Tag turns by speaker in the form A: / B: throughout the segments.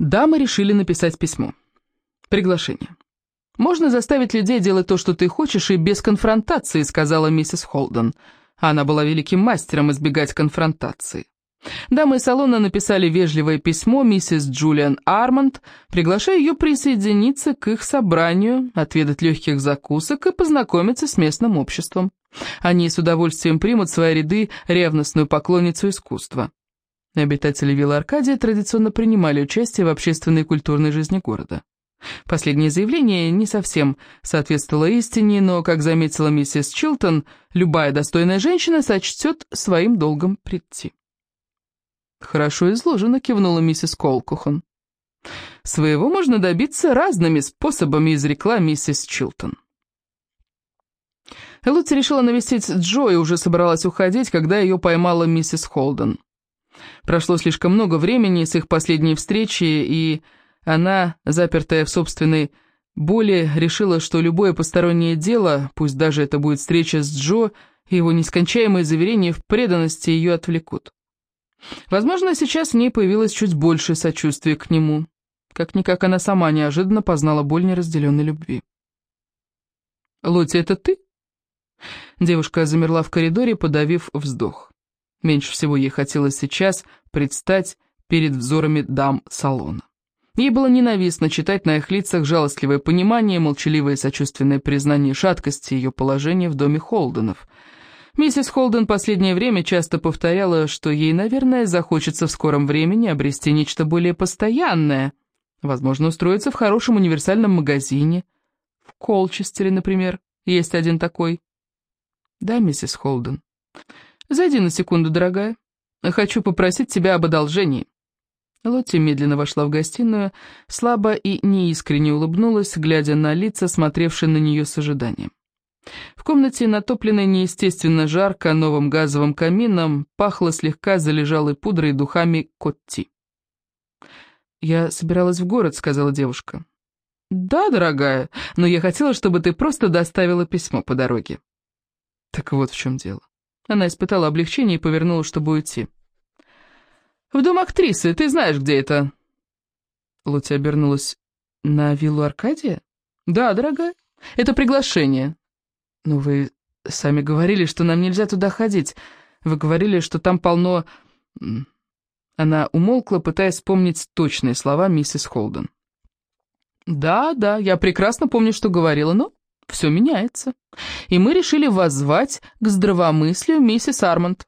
A: Дамы решили написать письмо. Приглашение. «Можно заставить людей делать то, что ты хочешь, и без конфронтации», — сказала миссис Холден. Она была великим мастером избегать конфронтации. Дамы салона написали вежливое письмо миссис Джулиан Арманд, приглашая ее присоединиться к их собранию, отведать легких закусок и познакомиться с местным обществом. Они с удовольствием примут в свои ряды ревностную поклонницу искусства. Обитатели виллы Аркадия традиционно принимали участие в общественной и культурной жизни города. Последнее заявление не совсем соответствовало истине, но, как заметила миссис Чилтон, любая достойная женщина сочтет своим долгом прийти. «Хорошо изложено», — кивнула миссис Колкухон. «Своего можно добиться разными способами», — изрекла миссис Чилтон. Лутти решила навестить Джо и уже собралась уходить, когда ее поймала миссис Холден. Прошло слишком много времени с их последней встречи, и она, запертая в собственной боли, решила, что любое постороннее дело, пусть даже это будет встреча с Джо, и его нескончаемые заверения в преданности ее отвлекут. Возможно, сейчас в ней появилось чуть больше сочувствия к нему. Как-никак она сама неожиданно познала боль неразделенной любви. «Лотти, это ты?» Девушка замерла в коридоре, подавив вздох. Меньше всего ей хотелось сейчас предстать перед взорами дам салона. Ей было ненавистно читать на их лицах жалостливое понимание, молчаливое сочувственное признание шаткости ее положения в доме Холденов — Миссис Холден последнее время часто повторяла, что ей, наверное, захочется в скором времени обрести нечто более постоянное. Возможно, устроиться в хорошем универсальном магазине. В Колчестере, например, есть один такой. Да, миссис Холден. Зайди на секунду, дорогая. Хочу попросить тебя об одолжении. Лотти медленно вошла в гостиную, слабо и неискренне улыбнулась, глядя на лица, смотревшие на нее с ожиданием. В комнате, натопленной неестественно жарко новым газовым камином, пахло слегка залежалой пудрой и духами Котти. «Я собиралась в город», — сказала девушка. «Да, дорогая, но я хотела, чтобы ты просто доставила письмо по дороге». Так вот в чем дело. Она испытала облегчение и повернула, чтобы уйти. «В дом актрисы, ты знаешь, где это?» Лути обернулась. «На виллу Аркадия?» «Да, дорогая, это приглашение. «Но вы сами говорили, что нам нельзя туда ходить. Вы говорили, что там полно...» Она умолкла, пытаясь вспомнить точные слова миссис Холден. «Да, да, я прекрасно помню, что говорила, но все меняется. И мы решили воззвать к здравомыслию миссис Арманд».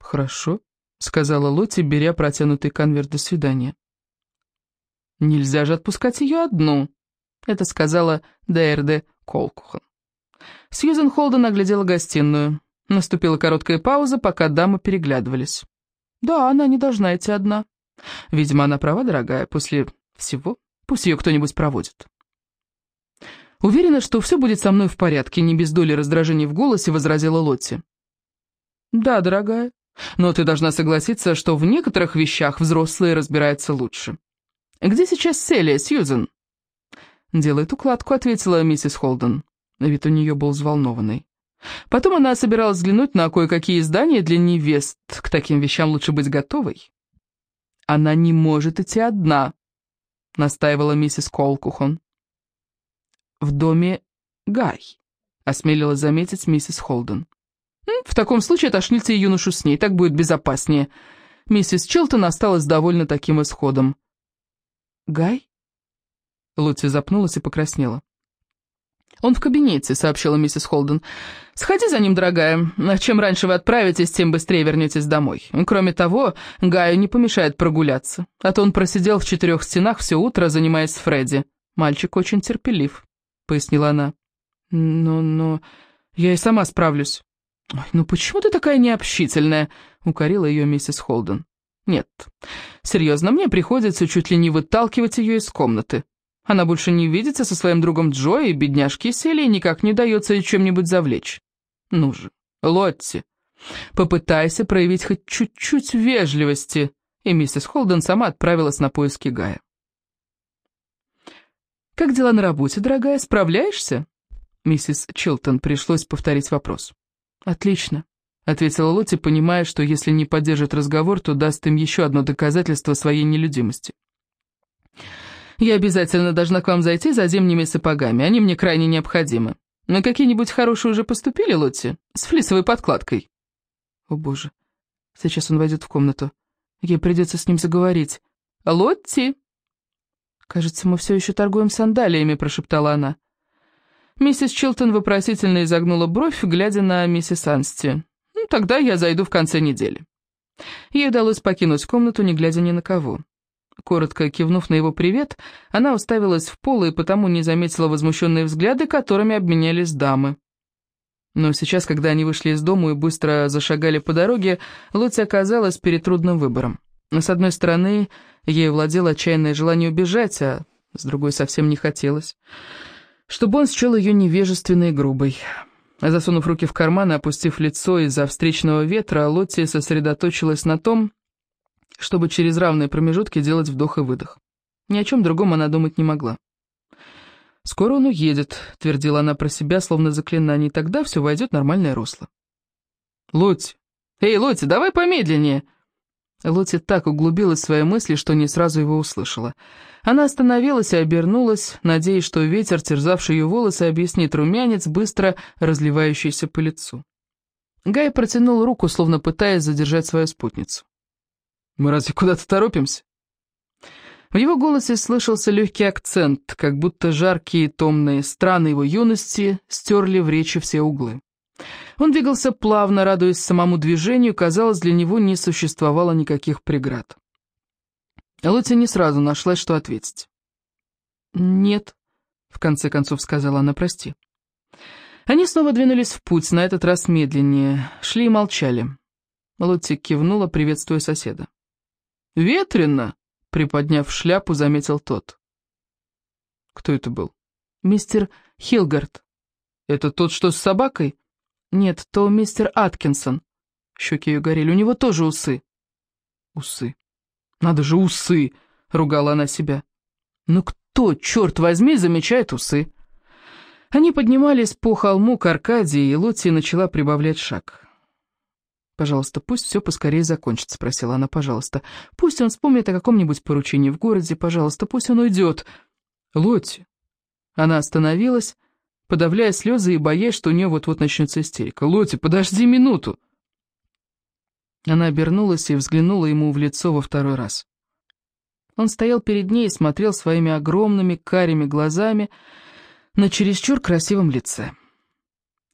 A: «Хорошо», — сказала Лотти, беря протянутый конверт до свидания. «Нельзя же отпускать ее одну», — это сказала Дэрде Колкухан. Сьюзен Холден оглядела гостиную. Наступила короткая пауза, пока дамы переглядывались. «Да, она не должна идти одна. Видимо, она права, дорогая, после всего. Пусть ее кто-нибудь проводит». «Уверена, что все будет со мной в порядке», — не без доли раздражения в голосе возразила Лотти. «Да, дорогая, но ты должна согласиться, что в некоторых вещах взрослые разбираются лучше. Где сейчас Селия, Сьюзен?» «Делает укладку», — ответила миссис Холден. Вид у нее был взволнованный. Потом она собиралась взглянуть на кое-какие издания для невест. К таким вещам лучше быть готовой. «Она не может идти одна», — настаивала миссис Колкухон. «В доме Гай», — осмелилась заметить миссис Холден. «В таком случае отошлите юношу с ней, так будет безопаснее». Миссис Чилтон осталась довольна таким исходом. «Гай?» Лути запнулась и покраснела. «Он в кабинете», — сообщила миссис Холден. «Сходи за ним, дорогая. Чем раньше вы отправитесь, тем быстрее вернетесь домой. Кроме того, Гаю не помешает прогуляться, а то он просидел в четырех стенах все утро, занимаясь с Фредди. Мальчик очень терпелив», — пояснила она. «Но, но... я и сама справлюсь». «Ой, ну почему ты такая необщительная?» — укорила ее миссис Холден. «Нет, серьезно, мне приходится чуть ли не выталкивать ее из комнаты. Она больше не видится со своим другом Джо, и бедняжке Селии никак не удается ее чем-нибудь завлечь. Ну же, Лотти, попытайся проявить хоть чуть-чуть вежливости. И миссис Холден сама отправилась на поиски Гая. «Как дела на работе, дорогая? Справляешься?» Миссис Чилтон пришлось повторить вопрос. «Отлично», — ответила Лотти, понимая, что если не поддержит разговор, то даст им еще одно доказательство своей нелюдимости. Я обязательно должна к вам зайти за зимними сапогами, они мне крайне необходимы. Но какие-нибудь хорошие уже поступили, Лотти? С флисовой подкладкой?» «О, боже, сейчас он войдет в комнату. Ей придется с ним заговорить. Лотти!» «Кажется, мы все еще торгуем сандалиями», — прошептала она. Миссис Чилтон вопросительно изогнула бровь, глядя на миссис Ансти. «Ну, тогда я зайду в конце недели». Ей удалось покинуть комнату, не глядя ни на кого. Коротко кивнув на его привет, она уставилась в пол и потому не заметила возмущенные взгляды, которыми обменялись дамы. Но сейчас, когда они вышли из дома и быстро зашагали по дороге, Лотти оказалась перед трудным выбором. С одной стороны, ей владело отчаянное желание убежать, а с другой совсем не хотелось. Чтобы он счел ее невежественной и грубой. Засунув руки в карман и опустив лицо из-за встречного ветра, Лотти сосредоточилась на том, чтобы через равные промежутки делать вдох и выдох. Ни о чем другом она думать не могла. «Скоро он уедет», — твердила она про себя, словно заклинание, — «тогда все войдет в нормальное русло». «Лотти! Эй, Лотти, давай помедленнее!» Лотти так углубилась в свои мысли, что не сразу его услышала. Она остановилась и обернулась, надеясь, что ветер, терзавший ее волосы, объяснит румянец, быстро разливающийся по лицу. Гай протянул руку, словно пытаясь задержать свою спутницу. «Мы разве куда-то торопимся?» В его голосе слышался легкий акцент, как будто жаркие томные страны его юности стерли в речи все углы. Он двигался плавно, радуясь самому движению, казалось, для него не существовало никаких преград. Лотти не сразу нашлась, что ответить. «Нет», — в конце концов сказала она, — «прости». Они снова двинулись в путь, на этот раз медленнее, шли и молчали. Лотти кивнула, приветствуя соседа. «Ветрено!» — приподняв шляпу, заметил тот. «Кто это был?» «Мистер Хилгард». «Это тот, что с собакой?» «Нет, то мистер Аткинсон». Щеки ее горели, у него тоже усы. «Усы. Надо же усы!» — ругала она себя. «Ну кто, черт возьми, замечает усы?» Они поднимались по холму к Аркадии, и Лотти начала прибавлять шаг. «Пожалуйста, пусть все поскорее закончится», — спросила она, — «пожалуйста. Пусть он вспомнит о каком-нибудь поручении в городе, пожалуйста, пусть он уйдет». «Лотти». Она остановилась, подавляя слезы и боясь, что у нее вот-вот начнется истерика. «Лотти, подожди минуту!» Она обернулась и взглянула ему в лицо во второй раз. Он стоял перед ней и смотрел своими огромными карими глазами на чересчур красивом лице.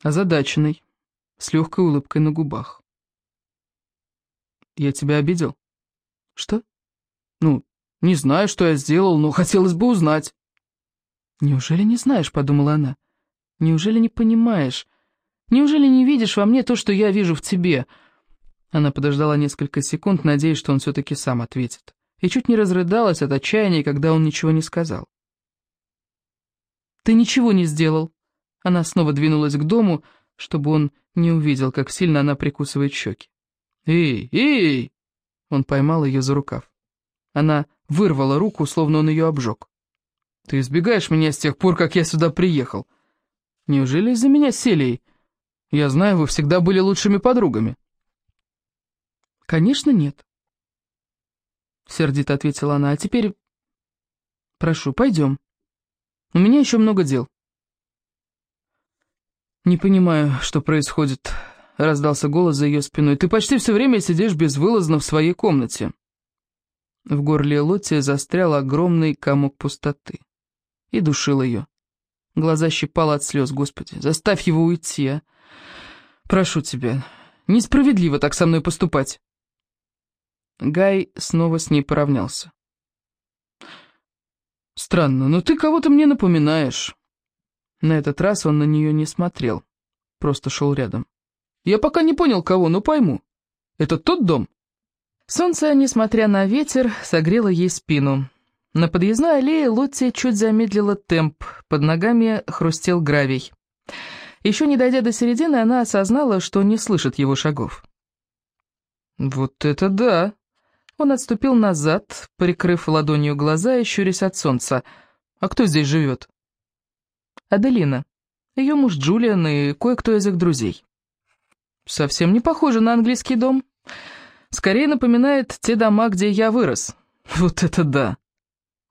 A: Озадаченный, с легкой улыбкой на губах. «Я тебя обидел?» «Что?» «Ну, не знаю, что я сделал, но хотелось бы узнать». «Неужели не знаешь?» — подумала она. «Неужели не понимаешь? Неужели не видишь во мне то, что я вижу в тебе?» Она подождала несколько секунд, надеясь, что он все-таки сам ответит. И чуть не разрыдалась от отчаяния, когда он ничего не сказал. «Ты ничего не сделал!» Она снова двинулась к дому, чтобы он не увидел, как сильно она прикусывает щеки. «Эй, эй!» Он поймал ее за рукав. Она вырвала руку, словно он ее обжег. «Ты избегаешь меня с тех пор, как я сюда приехал. Неужели из-за меня селей? Я знаю, вы всегда были лучшими подругами». «Конечно, нет», — сердито ответила она. «А теперь, прошу, пойдем. У меня еще много дел». «Не понимаю, что происходит», — раздался голос за ее спиной. «Ты почти все время сидишь безвылазно в своей комнате». В горле Лотти застрял огромный комок пустоты и душил ее. Глаза щипало от слез, Господи, заставь его уйти, а! Прошу тебя, несправедливо так со мной поступать. Гай снова с ней поравнялся. «Странно, но ты кого-то мне напоминаешь». На этот раз он на нее не смотрел, просто шел рядом. «Я пока не понял, кого, но пойму. Это тот дом?» Солнце, несмотря на ветер, согрело ей спину. На подъездной аллее Лотти чуть замедлила темп, под ногами хрустел гравий. Еще не дойдя до середины, она осознала, что не слышит его шагов. «Вот это да!» Он отступил назад, прикрыв ладонью глаза и щурясь от солнца. «А кто здесь живет?» «Аделина. Ее муж Джулиан и кое-кто из их друзей». «Совсем не похоже на английский дом. Скорее напоминает те дома, где я вырос. Вот это да!»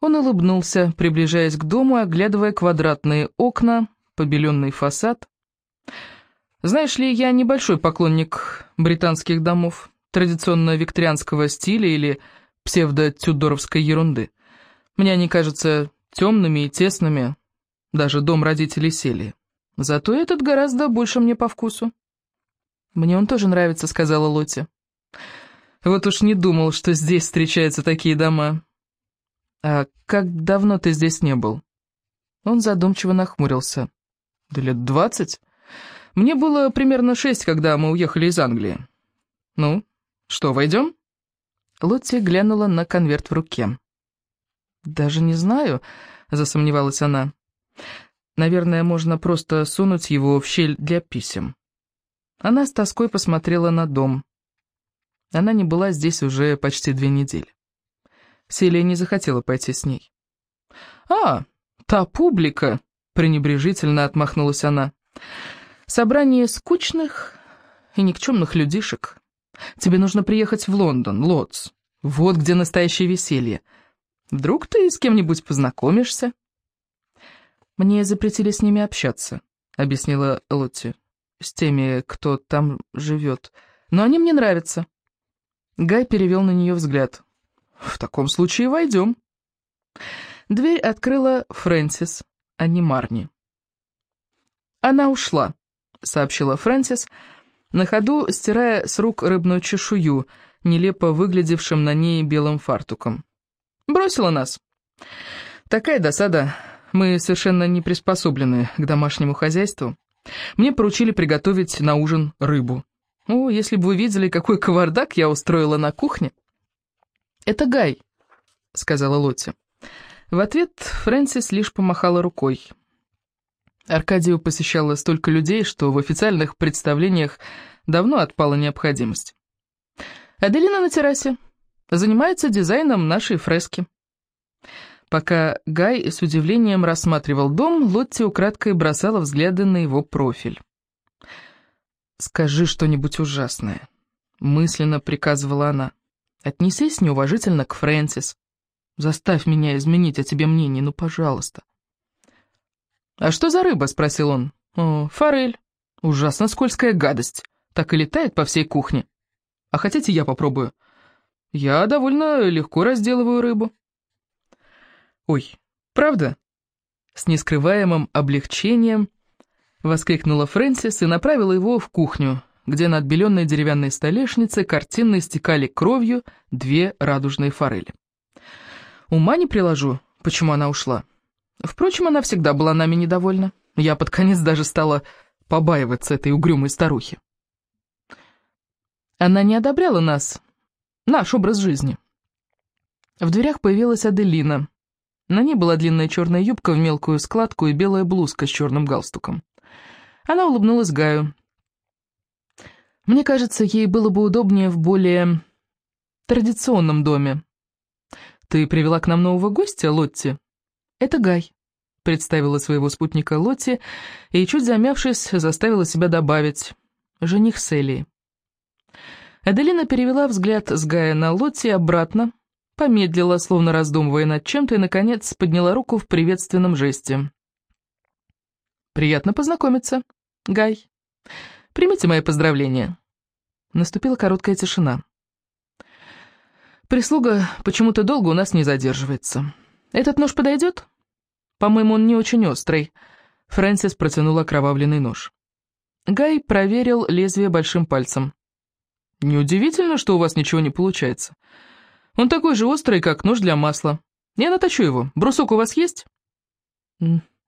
A: Он улыбнулся, приближаясь к дому, оглядывая квадратные окна, побеленный фасад. Знаешь ли, я небольшой поклонник британских домов, традиционно викторианского стиля или псевдо-тюдоровской ерунды. Мне они кажутся темными и тесными, даже дом родителей Селии. Зато этот гораздо больше мне по вкусу. «Мне он тоже нравится», — сказала Лотти. «Вот уж не думал, что здесь встречаются такие дома. «А как давно ты здесь не был?» Он задумчиво нахмурился. «Да лет двадцать. Мне было примерно шесть, когда мы уехали из Англии. Ну, что, войдем?» Лотти глянула на конверт в руке. «Даже не знаю», — засомневалась она. «Наверное, можно просто сунуть его в щель для писем». Она с тоской посмотрела на дом. Она не была здесь уже почти две недели. Селия не захотела пойти с ней. «А, та публика!» — пренебрежительно отмахнулась она. «Собрание скучных и никчемных людишек. Тебе нужно приехать в Лондон, Лотс. Вот где настоящее веселье. Вдруг ты с кем-нибудь познакомишься?» «Мне запретили с ними общаться», — объяснила Лотти. «С теми, кто там живет. Но они мне нравятся». Гай перевел на нее взгляд. «В таком случае войдем». Дверь открыла Фрэнсис, а не Марни. «Она ушла», — сообщила Фрэнсис, на ходу стирая с рук рыбную чешую, нелепо выглядевшим на ней белым фартуком. «Бросила нас. Такая досада. Мы совершенно не приспособлены к домашнему хозяйству. Мне поручили приготовить на ужин рыбу. О, если бы вы видели, какой кавардак я устроила на кухне!» «Это Гай», — сказала Лотти. В ответ Фрэнсис лишь помахала рукой. Аркадию посещало столько людей, что в официальных представлениях давно отпала необходимость. Аделина на террасе. Занимается дизайном нашей фрески. Пока Гай с удивлением рассматривал дом, Лотти украдкой бросала взгляды на его профиль. «Скажи что-нибудь ужасное», — мысленно приказывала она. Отнесись неуважительно к Фрэнсис. Заставь меня изменить о тебе мнение, ну, пожалуйста. «А что за рыба?» — спросил он. «О, форель. Ужасно скользкая гадость. Так и летает по всей кухне. А хотите, я попробую? Я довольно легко разделываю рыбу». «Ой, правда?» С нескрываемым облегчением воскликнула Фрэнсис и направила его в кухню, где на отбеленной деревянной столешнице картинно истекали кровью две радужные форели. Ума не приложу, почему она ушла. Впрочем, она всегда была нами недовольна. Я под конец даже стала побаиваться этой угрюмой старухи. Она не одобряла нас, наш образ жизни. В дверях появилась Аделина. На ней была длинная черная юбка в мелкую складку и белая блузка с черным галстуком. Она улыбнулась Гаю. Мне кажется, ей было бы удобнее в более традиционном доме. Ты привела к нам нового гостя, Лотти? Это Гай, представила своего спутника Лотти и, чуть замявшись, заставила себя добавить «жених Селии». Аделина перевела взгляд с Гая на Лотти обратно, помедлила, словно раздумывая над чем-то, и, наконец, подняла руку в приветственном жесте. «Приятно познакомиться, Гай. Примите мои поздравления». Наступила короткая тишина. Прислуга почему-то долго у нас не задерживается. Этот нож подойдет? По-моему, он не очень острый. Фрэнсис протянула кровавленный нож. Гай проверил лезвие большим пальцем. «Неудивительно, что у вас ничего не получается. Он такой же острый, как нож для масла. Я наточу его. Брусок у вас есть?»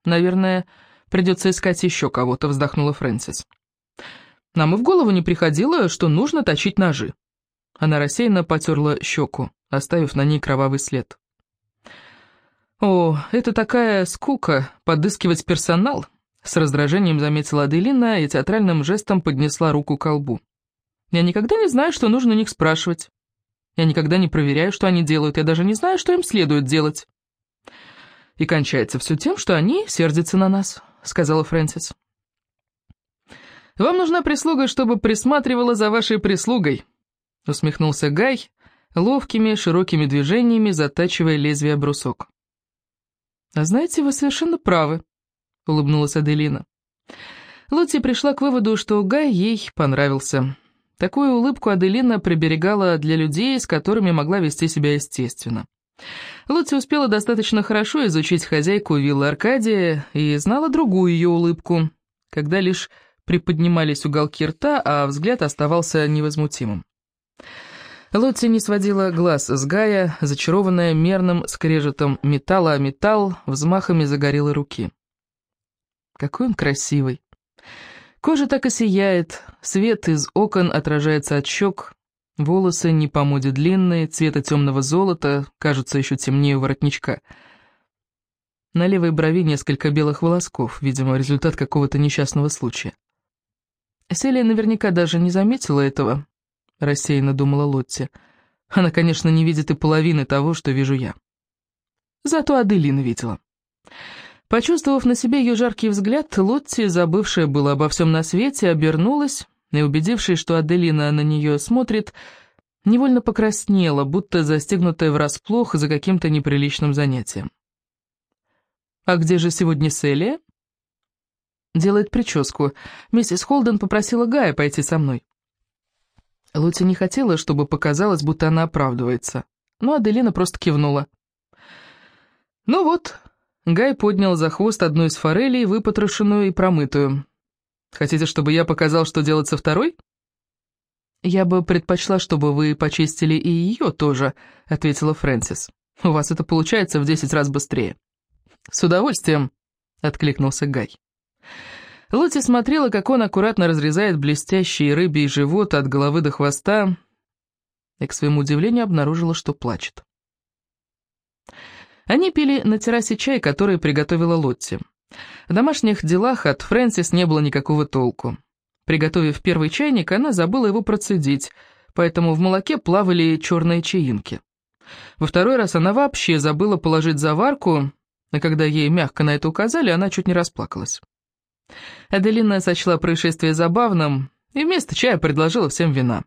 A: «Наверное, придется искать еще кого-то», — вздохнула Фрэнсис. «Нам и в голову не приходило, что нужно точить ножи». Она рассеянно потерла щеку, оставив на ней кровавый след. «О, это такая скука, подыскивать персонал», — с раздражением заметила Аделина и театральным жестом поднесла руку к колбу. «Я никогда не знаю, что нужно у них спрашивать. Я никогда не проверяю, что они делают, я даже не знаю, что им следует делать». «И кончается все тем, что они сердятся на нас», — сказала Фрэнсис. «Вам нужна прислуга, чтобы присматривала за вашей прислугой», — усмехнулся Гай, ловкими широкими движениями затачивая лезвие брусок. «А знаете, вы совершенно правы», — улыбнулась Аделина. Лотти пришла к выводу, что Гай ей понравился. Такую улыбку Аделина приберегала для людей, с которыми могла вести себя естественно. Лотти успела достаточно хорошо изучить хозяйку виллы Аркадия и знала другую ее улыбку, когда лишь приподнимались уголки рта, а взгляд оставался невозмутимым. Лотти не сводила глаз с Гая, зачарованная мерным скрежетом металла о металл, взмахами загорелой руки. Какой он красивый! Кожа так и сияет, свет из окон отражается от щек, волосы не по моде длинные, цвета темного золота, кажутся еще темнее воротничка. На левой брови несколько белых волосков, видимо, результат какого-то несчастного случая. Селия наверняка даже не заметила этого, рассеянно думала Лотти. Она, конечно, не видит и половины того, что вижу я. Зато Аделина видела. Почувствовав на себе ее жаркий взгляд, Лотти, забывшая было обо всем на свете, обернулась и, убедившись, что Аделина на нее смотрит, невольно покраснела, будто застегнутая врасплох за каким-то неприличным занятием. «А где же сегодня Селия?» «Делает прическу. Миссис Холден попросила Гая пойти со мной». Лотти не хотела, чтобы показалось, будто она оправдывается, но Аделина просто кивнула. «Ну вот», Гай поднял за хвост одну из форелей, выпотрошенную и промытую. «Хотите, чтобы я показал, что делать со второй?» «Я бы предпочла, чтобы вы почистили и ее тоже», — ответила Фрэнсис. «У вас это получается в десять раз быстрее». «С удовольствием», — откликнулся Гай. Лотти смотрела, как он аккуратно разрезает блестящий рыбий живот от головы до хвоста, и, к своему удивлению, обнаружила, что плачет. Они пили на террасе чай, который приготовила Лотти. В домашних делах от Фрэнсис не было никакого толку. Приготовив первый чайник, она забыла его процедить, поэтому в молоке плавали черные чаинки. Во второй раз она вообще забыла положить заварку, и когда ей мягко на это указали, она чуть не расплакалась. Аделина сочла происшествие забавным и вместо чая предложила всем вина.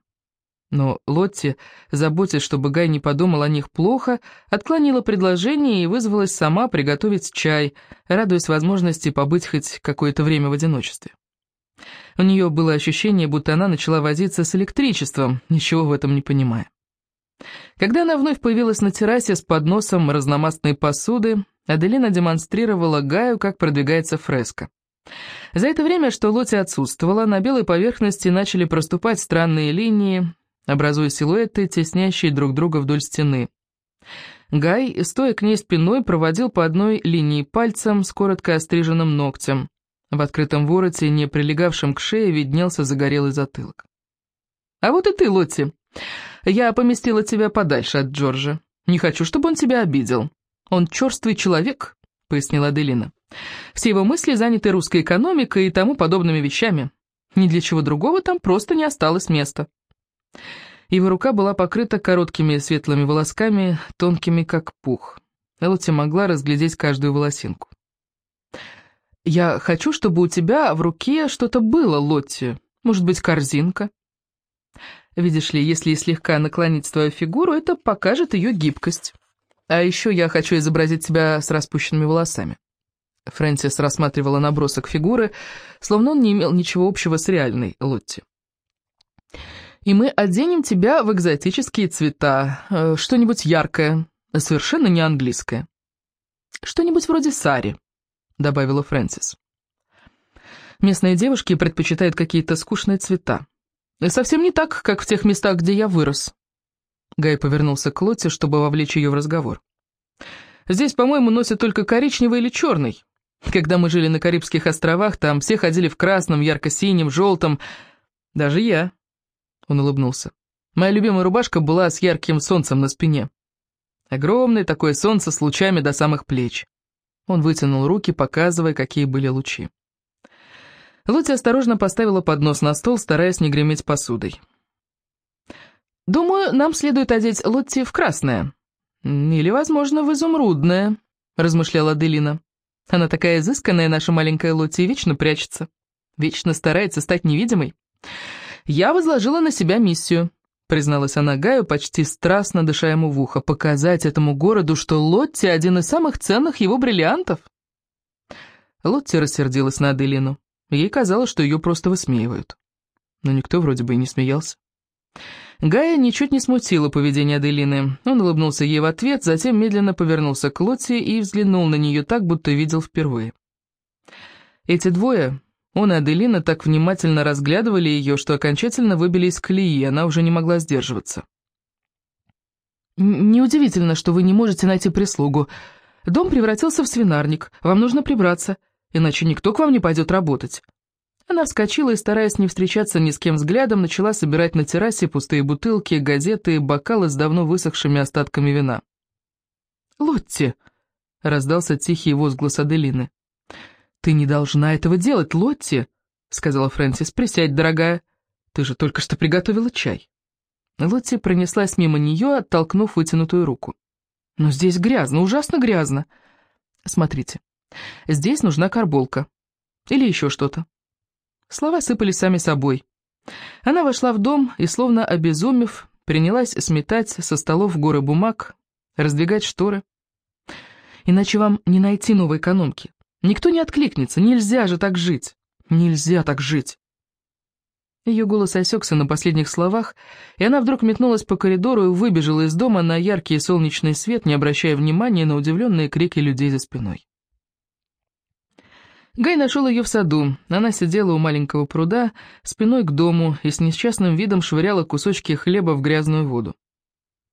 A: Но Лотти, заботясь, чтобы Гай не подумал о них плохо, отклонила предложение и вызвалась сама приготовить чай, радуясь возможности побыть хоть какое-то время в одиночестве. У нее было ощущение, будто она начала возиться с электричеством, ничего в этом не понимая. Когда она вновь появилась на террасе с подносом разномастной посуды, Аделина демонстрировала Гаю, как продвигается фреска. За это время, что Лотти отсутствовала, на белой поверхности начали проступать странные линии, образуя силуэты, теснящие друг друга вдоль стены. Гай, стоя к ней спиной, проводил по одной линии пальцем с коротко остриженным ногтем. В открытом вороте, не прилегавшем к шее, виднелся загорелый затылок. «А вот и ты, Лотти. Я поместила тебя подальше от Джорджа. Не хочу, чтобы он тебя обидел. Он черствый человек», — пояснила Аделина. «Все его мысли заняты русской экономикой и тому подобными вещами. Ни для чего другого там просто не осталось места». Его рука была покрыта короткими светлыми волосками, тонкими как пух. Элоти могла разглядеть каждую волосинку. «Я хочу, чтобы у тебя в руке что-то было, Лотти. Может быть, корзинка?» «Видишь ли, если слегка наклонить твою фигуру, это покажет ее гибкость. А еще я хочу изобразить тебя с распущенными волосами». Фрэнсис рассматривала набросок фигуры, словно он не имел ничего общего с реальной Лотти и мы оденем тебя в экзотические цвета, э, что-нибудь яркое, совершенно не английское. Что-нибудь вроде сари», — добавила Фрэнсис. «Местные девушки предпочитают какие-то скучные цвета. Совсем не так, как в тех местах, где я вырос». Гай повернулся к Лотте, чтобы вовлечь ее в разговор. «Здесь, по-моему, носят только коричневый или черный. Когда мы жили на Карибских островах, там все ходили в красном, ярко-синем, желтом. Даже я. Он улыбнулся. Моя любимая рубашка была с ярким солнцем на спине. Огромное такое солнце с лучами до самых плеч. Он вытянул руки, показывая, какие были лучи. Лотти осторожно поставила поднос на стол, стараясь не греметь посудой. «Думаю, нам следует одеть Лотти в красное. Или, возможно, в изумрудное», — размышляла Аделина. «Она такая изысканная, наша маленькая Лотти, и вечно прячется. Вечно старается стать невидимой. Я возложила на себя миссию. призналась она Гаю, почти страстно дыша ему в ухо, «показать этому городу, что Лотти — один из самых ценных его бриллиантов». Лотти рассердилась на Аделину. Ей казалось, что ее просто высмеивают. Но никто вроде бы и не смеялся. Гая ничуть не смутило поведение Аделины. Он улыбнулся ей в ответ, затем медленно повернулся к Лотти и взглянул на нее так, будто видел впервые. Эти двое, он и Аделина, так внимательно разглядывали ее, что окончательно выбили из колеи, она уже не могла сдерживаться. «Неудивительно, что вы не можете найти прислугу. Дом превратился в свинарник, вам нужно прибраться, иначе никто к вам не пойдет работать». Она вскочила и, стараясь не встречаться ни с кем взглядом, начала собирать на террасе пустые бутылки, газеты и бокалы с давно высохшими остатками вина. «Лотти!» — раздался тихий возглас Аделины. «Ты не должна этого делать, Лотти!» — сказала Фрэнсис. «Присядь, дорогая. Ты же только что приготовила чай». Лотти пронеслась мимо нее, оттолкнув вытянутую руку. «Но здесь грязно, ужасно грязно. Смотрите, здесь нужна карболка. Или еще что-то». Слова сыпались сами собой. Она вошла в дом и, словно обезумев, принялась сметать со столов горы бумаг, раздвигать шторы. «Иначе вам не найти новой экономки. Никто не откликнется, нельзя же так жить. Нельзя так жить. Ее голос осекся на последних словах, и она вдруг метнулась по коридору и выбежала из дома на яркий солнечный свет, не обращая внимания на удивленные крики людей за спиной. Гай нашел ее в саду. Она сидела у маленького пруда, спиной к дому, и с несчастным видом швыряла кусочки хлеба в грязную воду.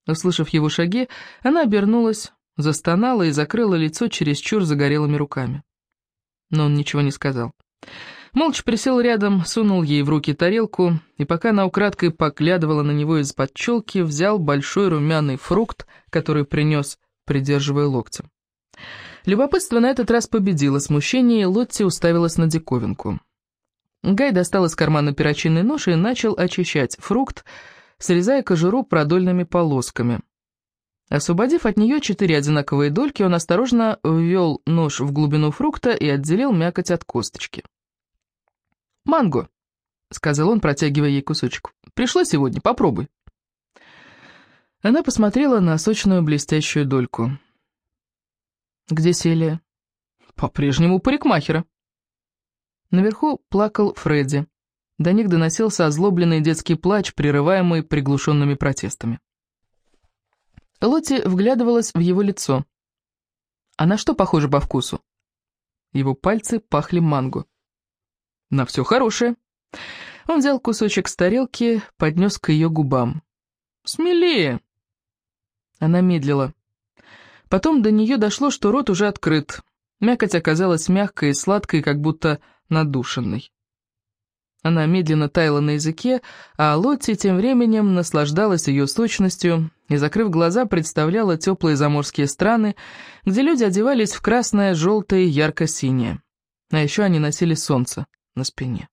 A: Услышав его шаги, она обернулась, застонала и закрыла лицо чересчур загорелыми руками но он ничего не сказал. Молча присел рядом, сунул ей в руки тарелку, и пока она украдкой поглядывала на него из-под челки, взял большой румяный фрукт, который принес, придерживая локтем. Любопытство на этот раз победило смущение, и Лотти уставилась на диковинку. Гай достал из кармана перочинный нож и начал очищать фрукт, срезая кожуру продольными полосками. Освободив от нее четыре одинаковые дольки, он осторожно ввел нож в глубину фрукта и отделил мякоть от косточки. «Манго», — сказал он, протягивая ей кусочек. «Пришло сегодня, попробуй». Она посмотрела на сочную блестящую дольку. «Где Селия?» «По-прежнему парикмахера». Наверху плакал Фредди. До них доносился озлобленный детский плач, прерываемый приглушенными протестами. Лотти вглядывалась в его лицо. А на что похоже по вкусу? Его пальцы пахли манго. На все хорошее. Он взял кусочек с тарелки, поднес к ее губам. «Смелее!» Она медлила. Потом до нее дошло, что рот уже открыт. Мякоть оказалась мягкой и сладкой, как будто надушенной. Она медленно таяла на языке, а Лотти тем временем наслаждалась ее сочностью и, закрыв глаза, представляла теплые заморские страны, где люди одевались в красное, желтое и ярко-синее. А еще они носили солнце на спине.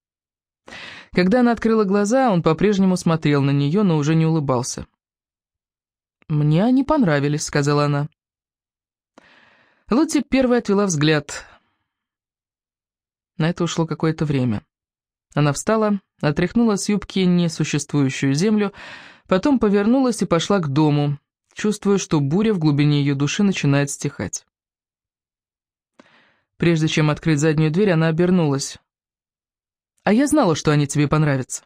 A: Когда она открыла глаза, он по-прежнему смотрел на нее, но уже не улыбался. «Мне они понравились», — сказала она. Лотти первой отвела взгляд. На это ушло какое-то время. Она встала, отряхнула с юбки несуществующую землю, потом повернулась и пошла к дому, чувствуя, что буря в глубине ее души начинает стихать. Прежде чем открыть заднюю дверь, она обернулась. «А я знала, что они тебе понравятся».